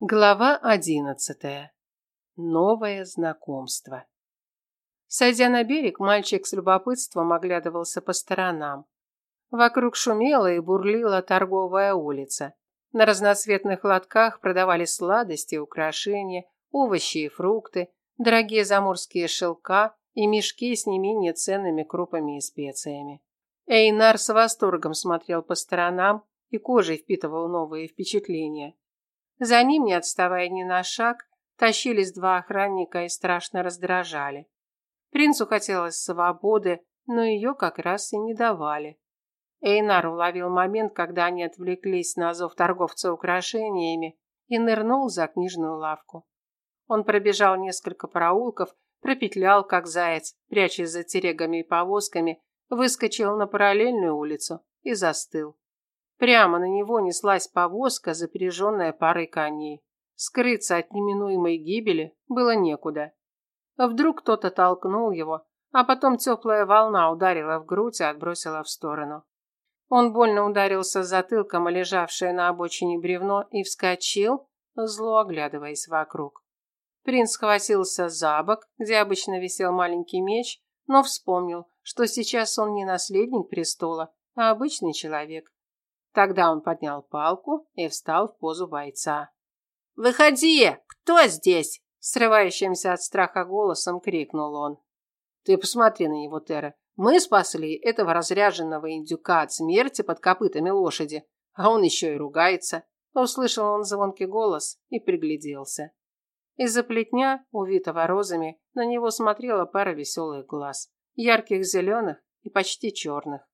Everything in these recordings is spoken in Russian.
Глава одиннадцатая. Новое знакомство. Сойдя на берег, мальчик с любопытством оглядывался по сторонам. Вокруг шумела и бурлила торговая улица. На разноцветных лотках продавались сладости, украшения, овощи и фрукты, дорогие заморские шелка и мешки с не менее ценными крупами и специями. Эйнар с восторгом смотрел по сторонам и кожей впитывал новые впечатления. За ним, не отставая ни на шаг, тащились два охранника и страшно раздражали. Принцу хотелось свободы, но ее как раз и не давали. Эйнар уловил момент, когда они отвлеклись на зов торговца украшениями и нырнул за книжную лавку. Он пробежал несколько проулков, пропетлял, как заяц, прячась за терегами и повозками, выскочил на параллельную улицу и застыл. Прямо на него неслась повозка, запряженная парой коней. Скрыться от неминуемой гибели было некуда. Вдруг кто-то толкнул его, а потом теплая волна ударила в грудь и отбросила в сторону. Он больно ударился затылком о лежавшее на обочине бревно и вскочил, зло оглядываясь вокруг. Принц схватился за бок, где обычно висел маленький меч, но вспомнил, что сейчас он не наследник престола, а обычный человек. Тогда он поднял палку и встал в позу бойца. «Выходи! Кто здесь?» Срывающимся от страха голосом крикнул он. «Ты посмотри на него, Тера. Мы спасли этого разряженного индюка от смерти под копытами лошади, а он еще и ругается». Услышал он звонкий голос и пригляделся. Из-за плетня, увитого розами, на него смотрела пара веселых глаз, ярких зеленых и почти черных.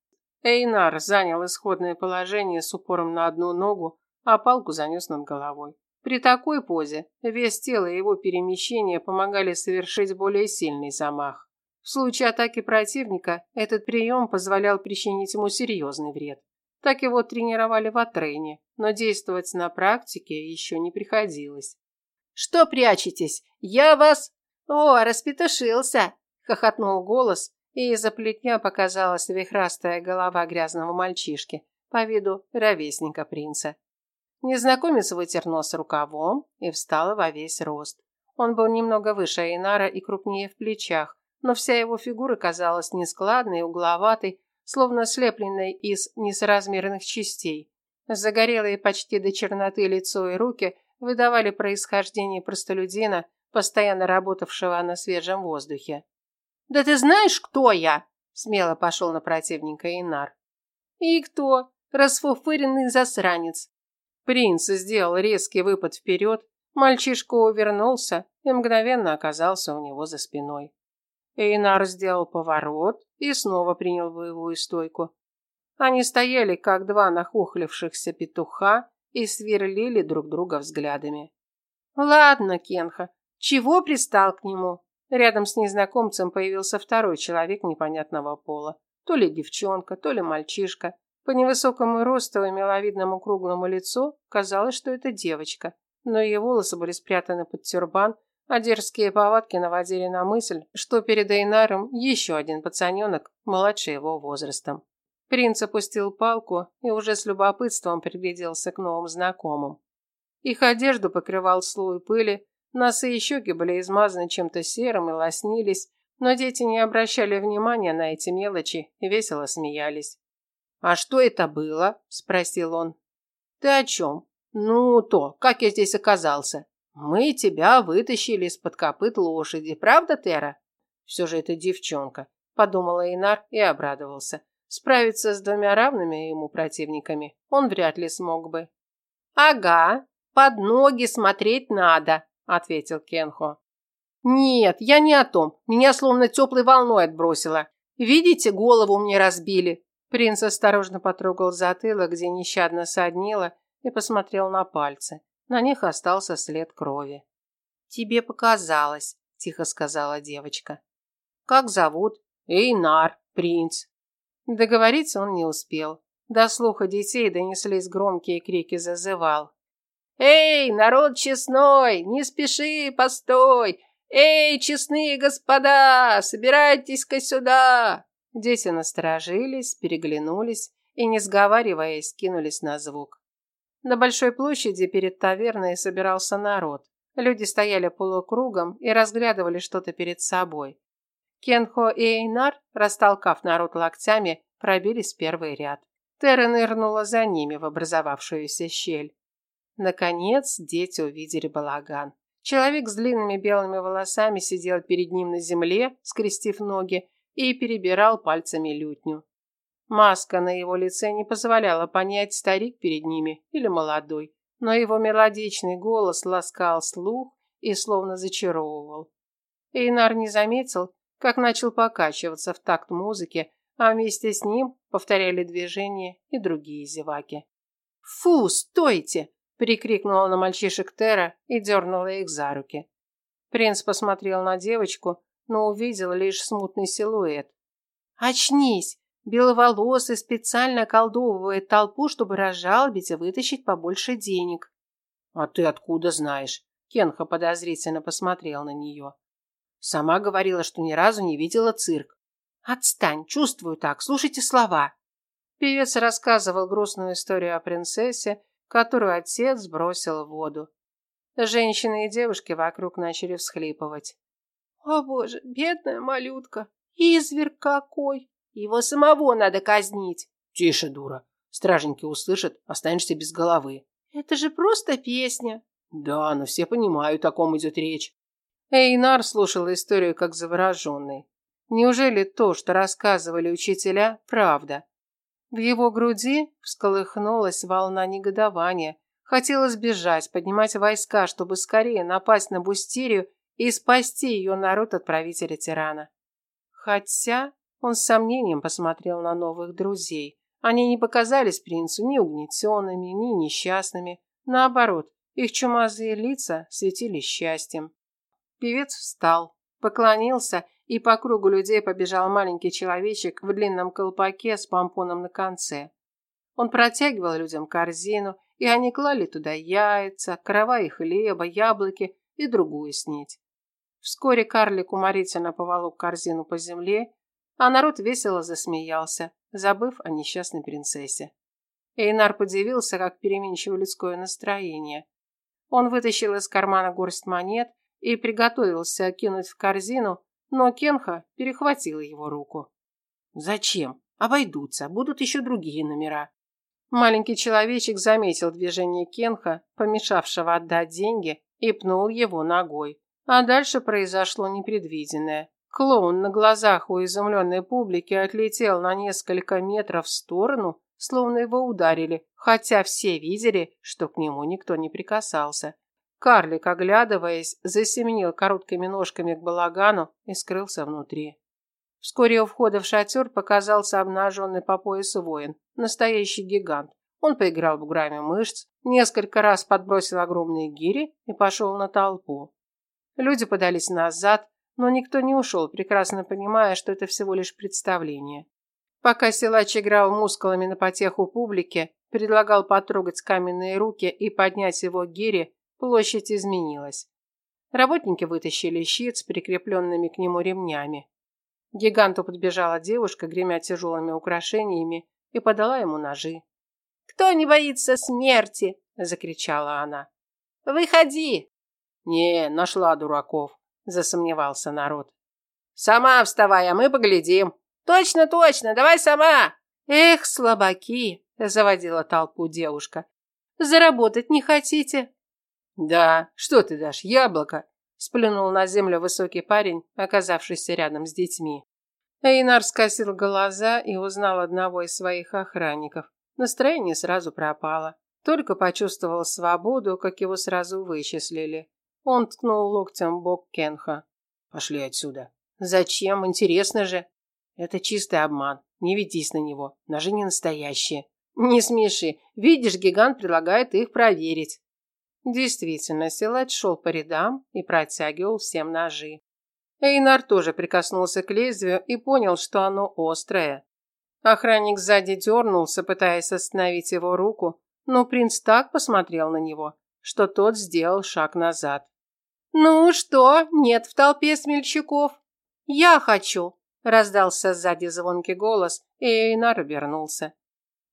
Эйнар занял исходное положение с упором на одну ногу, а палку занес над головой. При такой позе вес тела и его перемещения помогали совершить более сильный замах. В случае атаки противника этот прием позволял причинить ему серьезный вред. Так его тренировали в Атрене, но действовать на практике еще не приходилось. «Что прячетесь? Я вас...» «О, распетушился!» – хохотнул голос, и из-за плетня показалась вихрастая голова грязного мальчишки, по виду ровесника принца. Незнакомец вытер нос рукавом и встал во весь рост. Он был немного выше Эйнара и крупнее в плечах, но вся его фигура казалась нескладной угловатой, словно слепленной из несоразмерных частей. Загорелые почти до черноты лицо и руки выдавали происхождение простолюдина, постоянно работавшего на свежем воздухе. «Да ты знаешь, кто я?» – смело пошел на противника Инар. «И кто? Расфуфыренный засранец». Принц сделал резкий выпад вперед, мальчишка увернулся и мгновенно оказался у него за спиной. Эйнар сделал поворот и снова принял боевую стойку. Они стояли, как два нахохлившихся петуха, и сверлили друг друга взглядами. «Ладно, Кенха, чего пристал к нему?» Рядом с незнакомцем появился второй человек непонятного пола. То ли девчонка, то ли мальчишка. По невысокому росту и миловидному круглому лицу казалось, что это девочка. Но ее волосы были спрятаны под тюрбан, а дерзкие повадки наводили на мысль, что перед Эйнаром еще один пацаненок, младше его возрастом. Принц опустил палку и уже с любопытством пригляделся к новым знакомым. Их одежду покрывал слой пыли, Носы и щеки были измазаны чем-то серым и лоснились, но дети не обращали внимания на эти мелочи и весело смеялись. «А что это было?» – спросил он. «Ты о чем?» «Ну, то, как я здесь оказался?» «Мы тебя вытащили из-под копыт лошади, правда, Тера?» «Все же это девчонка», – подумала Инар и обрадовался. Справиться с двумя равными ему противниками он вряд ли смог бы. «Ага, под ноги смотреть надо», ответил Кенхо. Нет, я не о том. Меня словно теплой волной отбросило. Видите, голову мне разбили. Принц осторожно потрогал затылок, где нещадно соднило, и посмотрел на пальцы. На них остался след крови. Тебе показалось, тихо сказала девочка. Как зовут? Эйнар, принц. Договориться он не успел. До слуха детей донеслись громкие крики зазывал. «Эй, народ честной, не спеши, постой! Эй, честные господа, собирайтесь-ка сюда!» Дети насторожились, переглянулись и, не сговариваясь, кинулись на звук. На большой площади перед таверной собирался народ. Люди стояли полукругом и разглядывали что-то перед собой. Кенхо и Эйнар, растолкав народ локтями, пробились в первый ряд. Терра нырнула за ними в образовавшуюся щель. Наконец дети увидели балаган. Человек с длинными белыми волосами сидел перед ним на земле, скрестив ноги, и перебирал пальцами лютню. Маска на его лице не позволяла понять, старик перед ними или молодой, но его мелодичный голос ласкал слух и словно зачаровывал. Эйнар не заметил, как начал покачиваться в такт музыки, а вместе с ним повторяли движения и другие зеваки. «Фу, стойте!» – прикрикнула на мальчишек Тера и дернула их за руки. Принц посмотрел на девочку, но увидел лишь смутный силуэт. «Очнись! Беловолосый специально околдовывает толпу, чтобы разжалобить и вытащить побольше денег». «А ты откуда знаешь?» Кенха подозрительно посмотрел на нее. «Сама говорила, что ни разу не видела цирк. Отстань, чувствую так, слушайте слова. Певец рассказывал грустную историю о принцессе, которую отец бросил в воду. Женщины и девушки вокруг начали всхлипывать. О боже, бедная малютка, изверг какой! Его самого надо казнить. Тише, дура. Стражники услышат, останешься без головы. Это же просто песня. Да, но все понимают, о ком идет речь. Эйнар слушал историю как завороженный. Неужели то, что рассказывали учителя, правда? В его груди всколыхнулась волна негодования. Хотелось бежать, поднимать войска, чтобы скорее напасть на Бустирию и спасти ее народ от правителя тирана. Хотя он с сомнением посмотрел на новых друзей. Они не показались принцу ни угнетенными, ни несчастными. Наоборот, их чумазые лица светили счастьем. Певец встал, поклонился и по кругу людей побежал маленький человечек в длинном колпаке с помпоном на конце. Он протягивал людям корзину, и они клали туда яйца, каравай хлеба, яблоки и другую снеть. Вскоре карлик уморительно поволок корзину по земле, а народ весело засмеялся, забыв о несчастной принцессе. Эйнар подивился, как переменчиво людское настроение. Он вытащил из кармана горсть монет и приготовился кинуть в корзину, но Кенха перехватила его руку. «Зачем? Обойдутся, будут еще другие номера». Маленький человечек заметил движение Кенха, помешавшего отдать деньги, и пнул его ногой. А дальше произошло непредвиденное. Клоун на глазах у изумленной публики отлетел на несколько метров в сторону, словно его ударили, хотя все видели, что к нему никто не прикасался. Карлик, оглядываясь, засеменил короткими ножками к балагану и скрылся внутри. Вскоре у входа в шатер показался обнаженный по поясу воин, настоящий гигант. Он поиграл буграми мышц, несколько раз подбросил огромные гири и пошел на толпу. Люди подались назад, но никто не ушел, прекрасно понимая, что это всего лишь представление. Пока силач играл мускулами на потеху публике, предлагал потрогать каменные руки и поднять его гири, Площадь изменилась. Работники вытащили щит с прикрепленными к нему ремнями. К гиганту подбежала девушка, гремя тяжелыми украшениями, и подала ему ножи. «Кто не боится смерти?» – закричала она. «Выходи!» «Не, нашла дураков», – засомневался народ. «Сама вставай, а мы поглядим». «Точно, точно, давай сама!» «Эх, слабаки!» – заводила толпу девушка. «Заработать не хотите?» «Да, что ты дашь, яблоко?» – сплюнул на землю высокий парень, оказавшийся рядом с детьми. Эйнар скосил глаза и узнал одного из своих охранников. Настроение сразу пропало. Только почувствовал свободу, как его сразу вычислили. Он ткнул локтем в бок Кенха. «Пошли отсюда». «Зачем? Интересно же». «Это чистый обман. Не ведись на него. Ножи не настоящие». «Не смеши. Видишь, гигант предлагает их проверить». Действительно, силач шел по рядам и протягивал всем ножи. Эйнар тоже прикоснулся к лезвию и понял, что оно острое. Охранник сзади дернулся, пытаясь остановить его руку, но принц так посмотрел на него, что тот сделал шаг назад. «Ну что, нет в толпе смельчаков?» «Я хочу!» – раздался сзади звонкий голос, и Эйнар обернулся.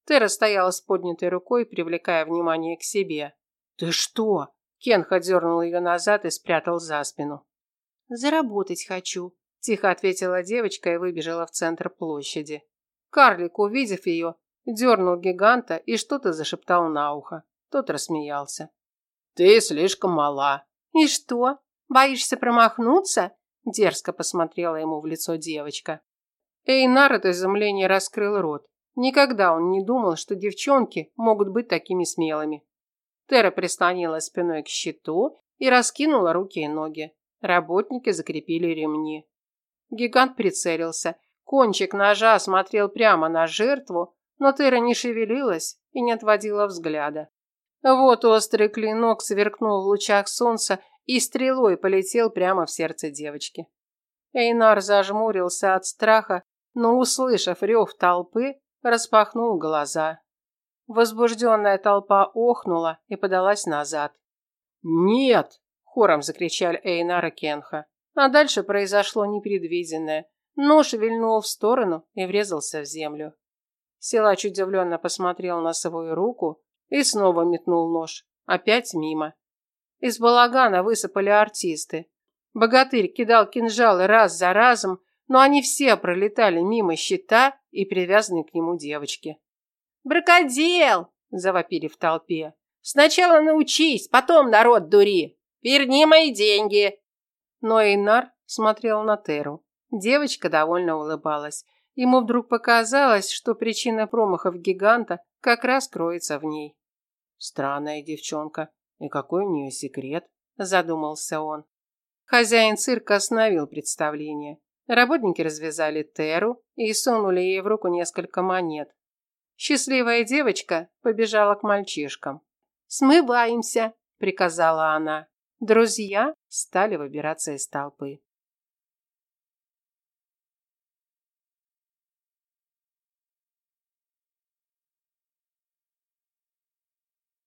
Тера стояла с поднятой рукой, привлекая внимание к себе. «Ты что?» Кенха дернул ее назад и спрятал за спину. «Заработать хочу», – тихо ответила девочка и выбежала в центр площади. Карлик, увидев ее, дернул гиганта и что-то зашептал на ухо. Тот рассмеялся. «Ты слишком мала». «И что? Боишься промахнуться?» Дерзко посмотрела ему в лицо девочка. Эйнар от изумления раскрыл рот. Никогда он не думал, что девчонки могут быть такими смелыми. Тера прислонила спиной к щиту и раскинула руки и ноги. Работники закрепили ремни. Гигант прицелился. Кончик ножа смотрел прямо на жертву, но Тера не шевелилась и не отводила взгляда. Вот острый клинок сверкнул в лучах солнца и стрелой полетел прямо в сердце девочки. Эйнар зажмурился от страха, но, услышав рев толпы, распахнул глаза. Возбужденная толпа охнула и подалась назад. «Нет!» – хором закричали Эйнар и Кенха. А дальше произошло непредвиденное. Нож вильнул в сторону и врезался в землю. Силач удивленно посмотрел на свою руку и снова метнул нож. Опять мимо. Из балагана высыпали артисты. Богатырь кидал кинжалы раз за разом, но они все пролетали мимо щита и привязанной к нему девочки. «Бракодел!» – завопили в толпе. «Сначала научись, потом народ дури! Верни мои деньги!» Но Эйнар смотрел на Теру. Девочка довольно улыбалась. Ему вдруг показалось, что причина промахов гиганта как раз кроется в ней. «Странная девчонка. И какой у нее секрет?» – задумался он. Хозяин цирка остановил представление. Работники развязали Теру и сунули ей в руку несколько монет. Счастливая девочка побежала к мальчишкам. «Смываемся!» – приказала она. Друзья стали выбираться из толпы.